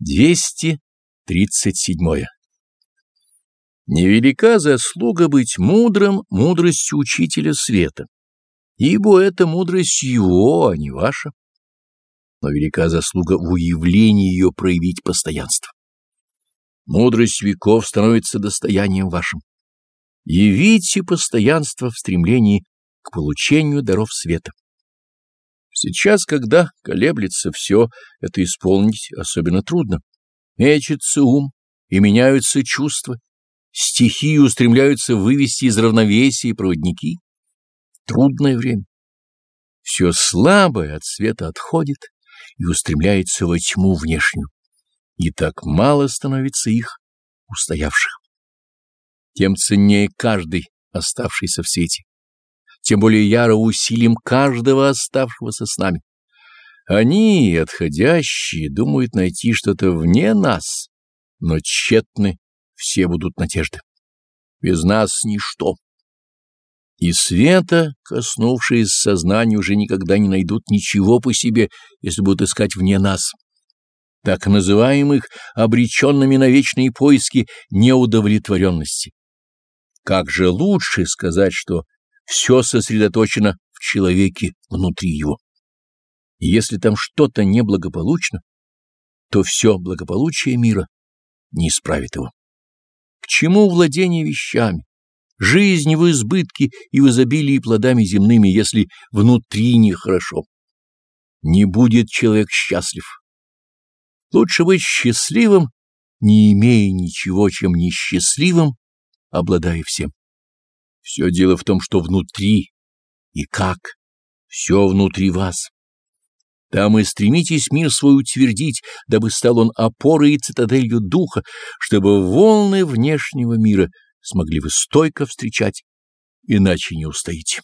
237. Невелика заслуга быть мудрым мудростью учителя света, ибо это мудрость его, а не ваша. Но велика заслуга в уявлении ее проявить постоянство. Мудрость веков становится достоянием вашим. Явите постоянство в стремлении к получению даров света. Сейчас, когда колеблется все, это исполнить особенно трудно. Мечется ум, и меняются чувства. Стихии устремляются вывести из равновесия проводники. Трудное время. Все слабое от света отходит и устремляется во тьму внешнюю. И так мало становится их, устоявших. Тем ценнее каждый, оставшийся в свете тем более яро усилим каждого оставшегося с нами. Они, отходящие, думают найти что-то вне нас, но тщетны все будут надежды. Без нас ничто. И света, коснувшись сознания, уже никогда не найдут ничего по себе, если будут искать вне нас. Так называемых обреченными на вечные поиски неудовлетворенности. Как же лучше сказать, что все сосредоточено в человеке внутри его. Если там что-то неблагополучно, то все благополучие мира не исправит его. К чему владение вещами, жизнь в избытке и в изобилии плодами земными, если внутри нехорошо? Не будет человек счастлив. Лучше быть счастливым, не имея ничего, чем несчастливым, обладая всем. Все дело в том, что внутри и как. Все внутри вас. Там и стремитесь мир свой утвердить, дабы стал он опорой и цитаделью духа, чтобы волны внешнего мира смогли вы стойко встречать, иначе не устоите,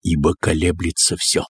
ибо колеблется все.